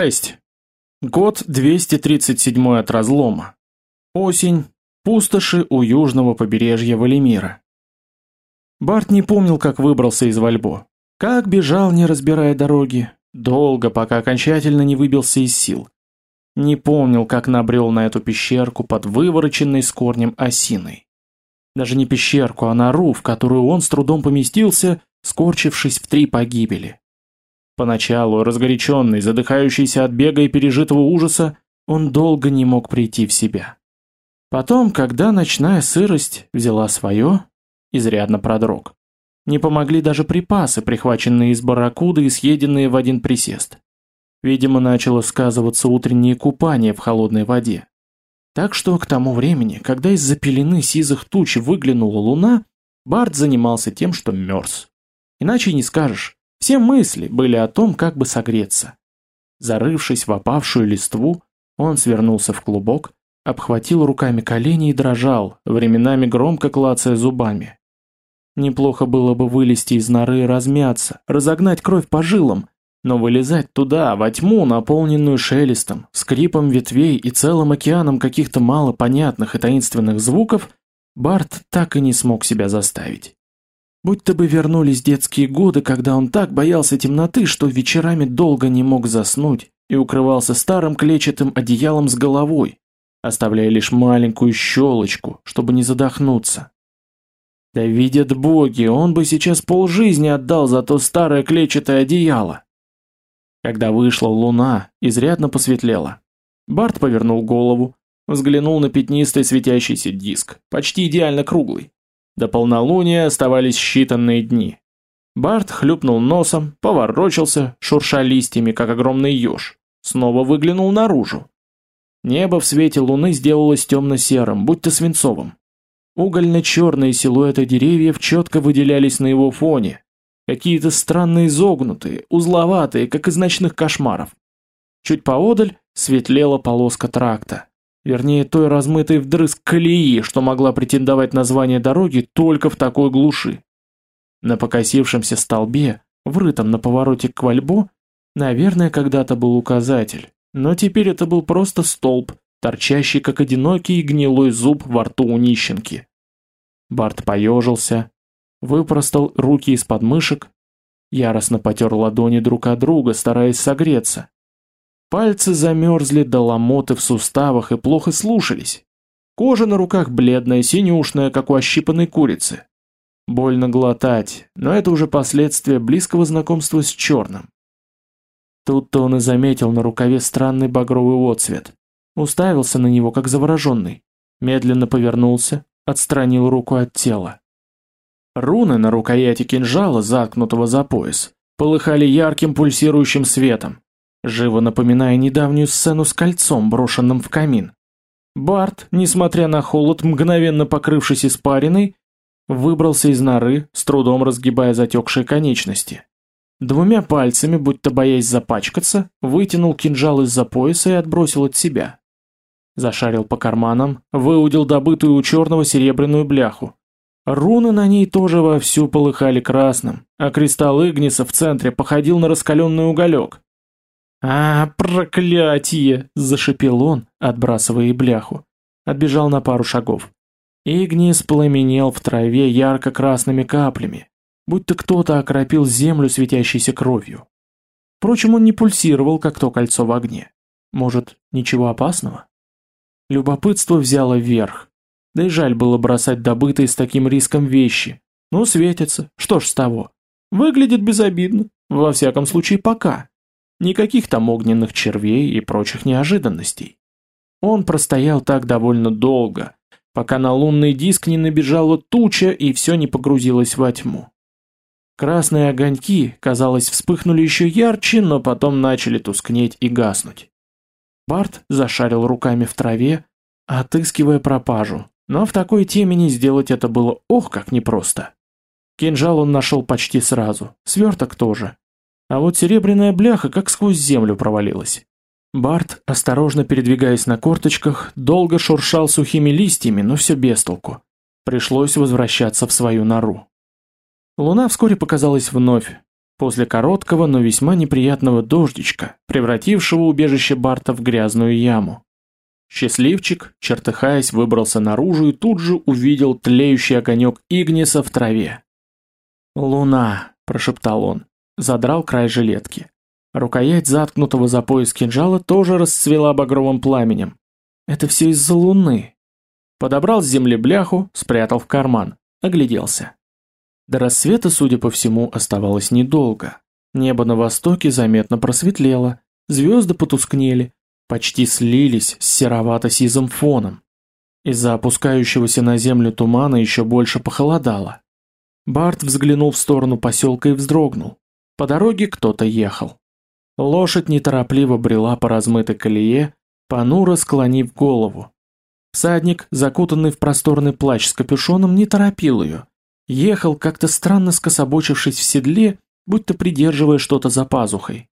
6. Год 237 от разлома. Осень. Пустоши у южного побережья Валимира. Барт не помнил, как выбрался из Вальбо. Как бежал, не разбирая дороги. Долго, пока окончательно не выбился из сил. Не помнил, как набрел на эту пещерку под вывороченной с корнем осиной. Даже не пещерку, а нору, в которую он с трудом поместился, скорчившись в три погибели. Поначалу, разгоряченный, задыхающийся от бега и пережитого ужаса, он долго не мог прийти в себя. Потом, когда ночная сырость взяла свое, изрядно продрог. Не помогли даже припасы, прихваченные из барракуды и съеденные в один присест. Видимо, начало сказываться утреннее купание в холодной воде. Так что к тому времени, когда из-за пелены сизых туч выглянула луна, Барт занимался тем, что мерз. Иначе не скажешь. Все мысли были о том, как бы согреться. Зарывшись в опавшую листву, он свернулся в клубок, обхватил руками колени и дрожал, временами громко клацая зубами. Неплохо было бы вылезти из норы и размяться, разогнать кровь по жилам, но вылезать туда, во тьму, наполненную шелестом, скрипом ветвей и целым океаном каких-то малопонятных и таинственных звуков, Барт так и не смог себя заставить. Будь-то бы вернулись детские годы, когда он так боялся темноты, что вечерами долго не мог заснуть и укрывался старым клетчатым одеялом с головой, оставляя лишь маленькую щелочку, чтобы не задохнуться. Да видят боги, он бы сейчас полжизни отдал за то старое клетчатое одеяло. Когда вышла луна, изрядно посветлело. Барт повернул голову, взглянул на пятнистый светящийся диск, почти идеально круглый. До полнолуния оставались считанные дни. Барт хлюпнул носом, поворочился, шурша листьями, как огромный еж. Снова выглянул наружу. Небо в свете луны сделалось темно-серым, будто свинцовым. Угольно-черные силуэты деревьев четко выделялись на его фоне. Какие-то странные изогнутые, узловатые, как из ночных кошмаров. Чуть поодаль светлела полоска тракта. Вернее, той размытой вдрызг колеи, что могла претендовать на звание дороги только в такой глуши. На покосившемся столбе, врытом на повороте к Вальбо, наверное, когда-то был указатель, но теперь это был просто столб, торчащий как одинокий гнилой зуб во рту у нищенки. Барт поежился, выпростал руки из подмышек, яростно потер ладони друг от друга, стараясь согреться. Пальцы замерзли до ломоты в суставах и плохо слушались. Кожа на руках бледная, синюшная, как у ощипанной курицы. Больно глотать, но это уже последствия близкого знакомства с черным. Тут-то он и заметил на рукаве странный багровый отцвет. Уставился на него, как завороженный. Медленно повернулся, отстранил руку от тела. Руны на рукояти кинжала, заткнутого за пояс, полыхали ярким пульсирующим светом живо напоминая недавнюю сцену с кольцом, брошенным в камин. Барт, несмотря на холод, мгновенно покрывшись испариной, выбрался из норы, с трудом разгибая затекшие конечности. Двумя пальцами, будто боясь запачкаться, вытянул кинжал из-за пояса и отбросил от себя. Зашарил по карманам, выудил добытую у черного серебряную бляху. Руны на ней тоже вовсю полыхали красным, а кристалл Игниса в центре походил на раскаленный уголек. «А, проклятие!» – зашипел он, отбрасывая бляху. Отбежал на пару шагов. Игнис пламенел в траве ярко-красными каплями, будто кто-то окропил землю светящейся кровью. Впрочем, он не пульсировал, как то кольцо в огне. Может, ничего опасного? Любопытство взяло верх. Да и жаль было бросать добытые с таким риском вещи. Ну, светится, что ж с того. Выглядит безобидно, во всяком случае пока. Никаких там огненных червей и прочих неожиданностей. Он простоял так довольно долго, пока на лунный диск не набежала туча и все не погрузилось во тьму. Красные огоньки, казалось, вспыхнули еще ярче, но потом начали тускнеть и гаснуть. Барт зашарил руками в траве, отыскивая пропажу, но в такой темени сделать это было ох как непросто. Кинжал он нашел почти сразу, сверток тоже, а вот серебряная бляха как сквозь землю провалилась. Барт, осторожно передвигаясь на корточках, долго шуршал сухими листьями, но все без толку. Пришлось возвращаться в свою нору. Луна вскоре показалась вновь. после короткого, но весьма неприятного дождичка, превратившего убежище Барта в грязную яму. Счастливчик, чертыхаясь, выбрался наружу и тут же увидел тлеющий огонек Игниса в траве. «Луна», – прошептал он, задрал край жилетки. Рукоять заткнутого за пояс кинжала тоже расцвела багровым пламенем. Это все из-за луны. Подобрал с земли бляху, спрятал в карман, огляделся. До рассвета, судя по всему, оставалось недолго. Небо на востоке заметно просветлело, звезды потускнели, почти слились с серовато-сизым фоном. Из-за опускающегося на землю тумана еще больше похолодало. Барт взглянул в сторону поселка и вздрогнул. По дороге кто-то ехал. Лошадь неторопливо брела по размытой колее, понуро склонив голову. Всадник, закутанный в просторный плащ с капюшоном, не торопил ее, Ехал, как-то странно скособочившись в седле, будто придерживая что-то за пазухой.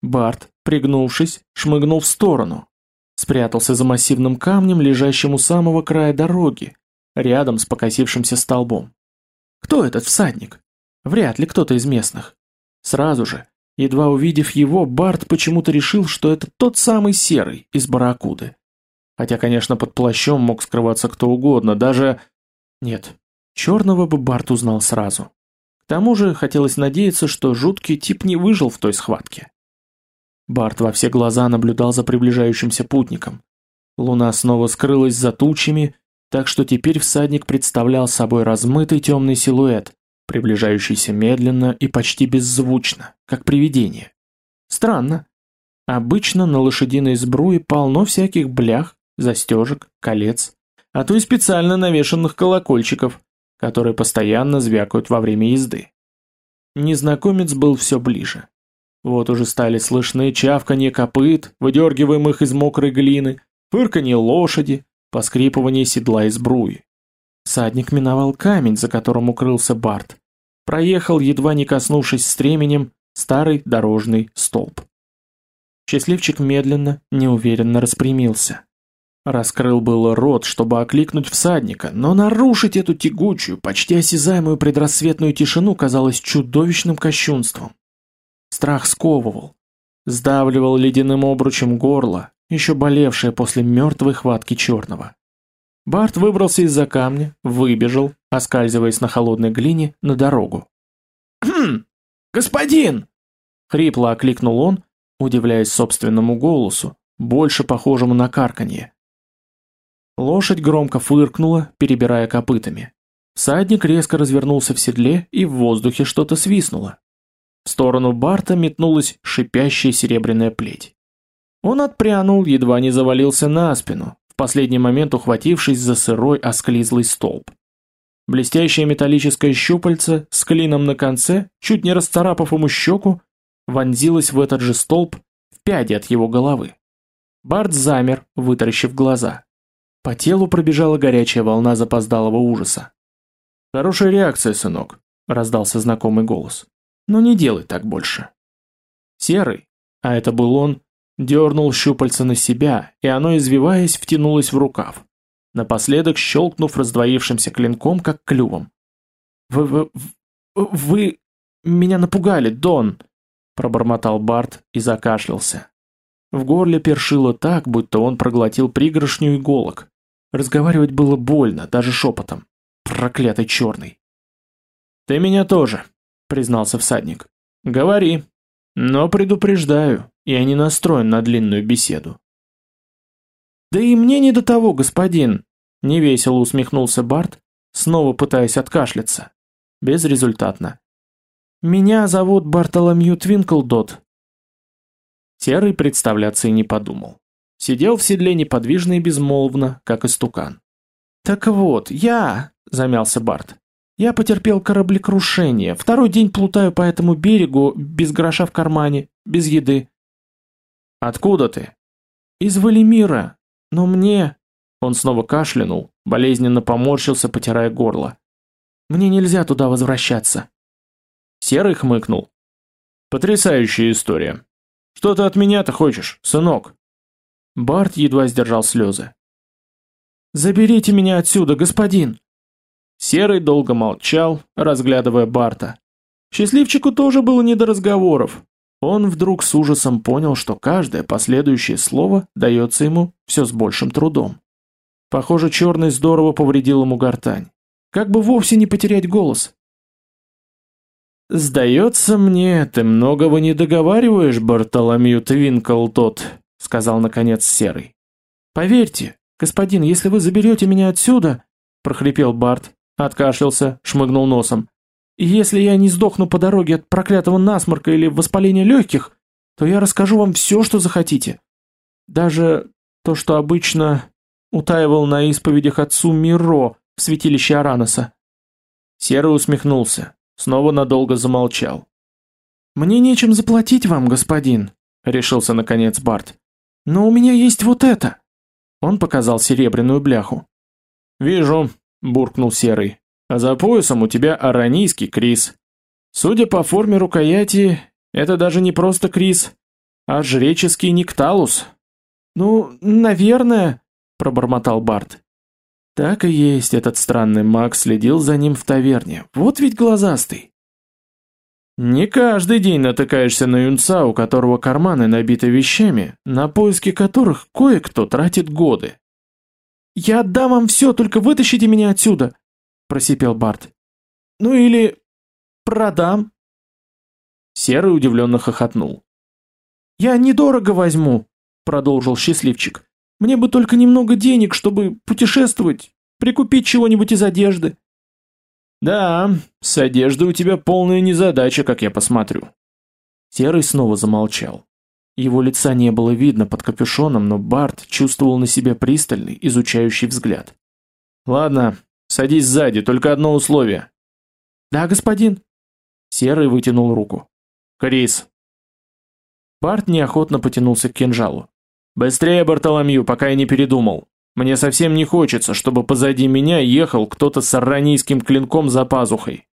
Барт, пригнувшись, шмыгнул в сторону. Спрятался за массивным камнем, лежащим у самого края дороги, рядом с покосившимся столбом. Кто этот всадник? Вряд ли кто-то из местных. Сразу же, едва увидев его, Барт почему-то решил, что это тот самый серый из Барракуды. Хотя, конечно, под плащом мог скрываться кто угодно, даже... Нет, Черного бы Барт узнал сразу. К тому же хотелось надеяться, что жуткий тип не выжил в той схватке. Барт во все глаза наблюдал за приближающимся путником. Луна снова скрылась за тучами, так что теперь всадник представлял собой размытый темный силуэт, приближающийся медленно и почти беззвучно, как привидение. Странно. Обычно на лошадиной сбруе полно всяких блях, застежек, колец, а то и специально навешанных колокольчиков, которые постоянно звякают во время езды. Незнакомец был все ближе. Вот уже стали слышны чавканье копыт, выдергиваемых из мокрой глины, фырканье лошади, поскрипывание седла из бруи. Садник миновал камень, за которым укрылся Барт. Проехал, едва не коснувшись стременем, старый дорожный столб. Счастливчик медленно, неуверенно распрямился. Раскрыл было рот, чтобы окликнуть всадника, но нарушить эту тягучую, почти осязаемую предрассветную тишину казалось чудовищным кощунством. Страх сковывал, сдавливал ледяным обручем горло, еще болевшее после мертвой хватки черного. Барт выбрался из-за камня, выбежал, оскальзываясь на холодной глине, на дорогу. «Хм! Господин!» — хрипло окликнул он, удивляясь собственному голосу, больше похожему на карканье. Лошадь громко фыркнула, перебирая копытами. Всадник резко развернулся в седле, и в воздухе что-то свистнуло. В сторону Барта метнулась шипящая серебряная плеть. Он отпрянул, едва не завалился на спину, последний момент ухватившись за сырой осклизлый столб. Блестящее металлическое щупальце с клином на конце, чуть не расцарапав ему щеку, вонзилось в этот же столб в пяди от его головы. Барт замер, вытаращив глаза. По телу пробежала горячая волна запоздалого ужаса. «Хорошая реакция, сынок», — раздался знакомый голос. «Но не делай так больше». Серый, а это был он, дернул щупальца на себя, и оно, извиваясь, втянулось в рукав, напоследок щелкнув раздвоившимся клинком, как клювом. «Вы... вы... вы... меня напугали, Дон!» — пробормотал Барт и закашлялся. В горле першило так, будто он проглотил пригоршню иголок. Разговаривать было больно, даже шепотом. Проклятый черный. «Ты меня тоже», — признался всадник. «Говори. Но предупреждаю, я не настроен на длинную беседу». «Да и мне не до того, господин», — невесело усмехнулся Барт, снова пытаясь откашляться. Безрезультатно. «Меня зовут Бартоломью Твинклдот». Серый представляться и не подумал. Сидел в седле неподвижно и безмолвно, как истукан. «Так вот, я...» — замялся Барт. «Я потерпел кораблекрушение. Второй день плутаю по этому берегу, без гроша в кармане, без еды». «Откуда ты?» «Из Валимира. Но мне...» Он снова кашлянул, болезненно поморщился, потирая горло. «Мне нельзя туда возвращаться». Серый хмыкнул. «Потрясающая история. Что ты от меня-то хочешь, сынок?» Барт едва сдержал слезы. «Заберите меня отсюда, господин!» Серый долго молчал, разглядывая Барта. Счастливчику тоже было не до разговоров. Он вдруг с ужасом понял, что каждое последующее слово дается ему все с большим трудом. Похоже, черный здорово повредил ему гортань. Как бы вовсе не потерять голос. «Сдается мне, ты многого не договариваешь, Бартоломью Твинкл тот», — сказал наконец Серый. «Поверьте, господин, если вы заберете меня отсюда», — прохрипел Барт, откашлялся, шмыгнул носом. «Если я не сдохну по дороге от проклятого насморка или воспаления легких, то я расскажу вам все, что захотите. Даже то, что обычно утаивал на исповедях отцу Миро в святилище Араноса». Серый усмехнулся, снова надолго замолчал. «Мне нечем заплатить вам, господин», — решился наконец Барт. «Но у меня есть вот это». Он показал серебряную бляху. «Вижу», — буркнул Серый. «А за поясом у тебя аранийский крис. Судя по форме рукояти, это даже не просто крис, а жреческий никталус». «Ну, наверное», — пробормотал Барт. Так и есть, этот странный маг следил за ним в таверне. Вот ведь глазастый. Не каждый день натыкаешься на юнца, у которого карманы набиты вещами, на поиски которых кое-кто тратит годы. «Я отдам вам все, только вытащите меня отсюда!» – просипел Барт. «Ну или... продам!» Серый удивленно хохотнул. «Я недорого возьму», – продолжил счастливчик. Мне бы только немного денег, чтобы путешествовать, прикупить чего-нибудь из одежды. Да, с одеждой у тебя полная незадача, как я посмотрю. Серый снова замолчал. Его лица не было видно под капюшоном, но Барт чувствовал на себе пристальный, изучающий взгляд. Ладно, садись сзади, только одно условие. Да, господин. Серый вытянул руку. Крис. Барт неохотно потянулся к кинжалу. «Быстрее, Бартоломью, пока я не передумал. Мне совсем не хочется, чтобы позади меня ехал кто-то с аранийским клинком за пазухой».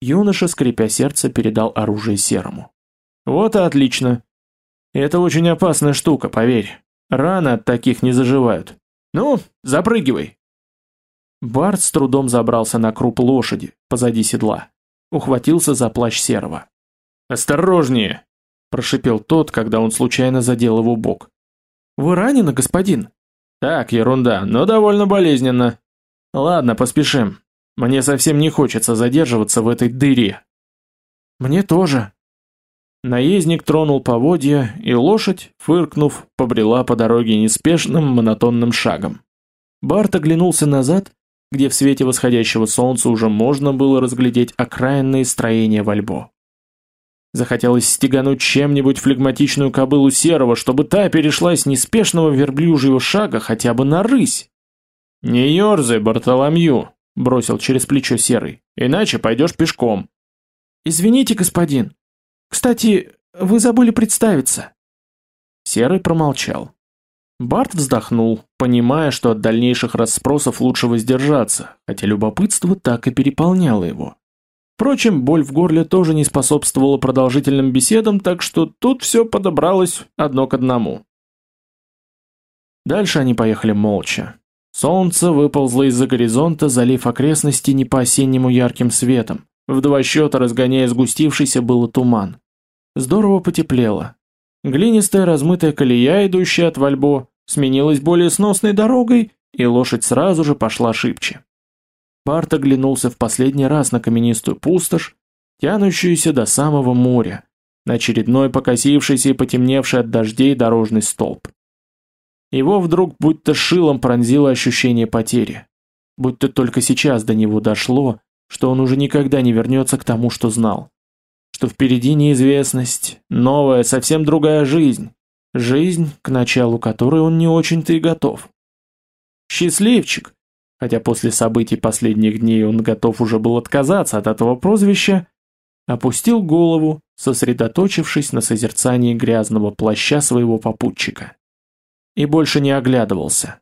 Юноша, скрипя сердце, передал оружие Серому. «Вот и отлично. Это очень опасная штука, поверь. Раны от таких не заживают. Ну, запрыгивай». Барт с трудом забрался на круп лошади, позади седла. Ухватился за плащ Серого. «Осторожнее!» прошипел тот, когда он случайно задел его бок. Вы ранены, господин? Так, ерунда, но довольно болезненно. Ладно, поспешим. Мне совсем не хочется задерживаться в этой дыре. Мне тоже. Наездник тронул поводья, и лошадь, фыркнув, побрела по дороге неспешным монотонным шагом. Барт оглянулся назад, где в свете восходящего солнца уже можно было разглядеть окраинные строения Вальбо. Захотелось стегануть чем-нибудь флегматичную кобылу серого, чтобы та перешла с неспешного верблюжьего шага хотя бы на рысь. «Не ерзай, Бартоломью», — бросил через плечо серый, — «иначе пойдешь пешком». «Извините, господин. Кстати, вы забыли представиться». Серый промолчал. Барт вздохнул, понимая, что от дальнейших расспросов лучше воздержаться, хотя любопытство так и переполняло его. Впрочем, боль в горле тоже не способствовала продолжительным беседам, так что тут все подобралось одно к одному. Дальше они поехали молча. Солнце выползло из-за горизонта, залив окрестности не по-осеннему ярким светом. В два счета разгоняя сгустившийся было туман. Здорово потеплело. Глинистая размытая колея, идущая от Вальбо, сменилась более сносной дорогой, и лошадь сразу же пошла шибче. Барт оглянулся в последний раз на каменистую пустошь, тянущуюся до самого моря, на очередной покосившийся и потемневший от дождей дорожный столб. Его вдруг будто шилом пронзило ощущение потери. Будто только сейчас до него дошло, что он уже никогда не вернется к тому, что знал. Что впереди неизвестность, новая, совсем другая жизнь. Жизнь, к началу которой он не очень-то и готов. Счастливчик, хотя после событий последних дней он готов уже был отказаться от этого прозвища, опустил голову, сосредоточившись на созерцании грязного плаща своего попутчика. И больше не оглядывался.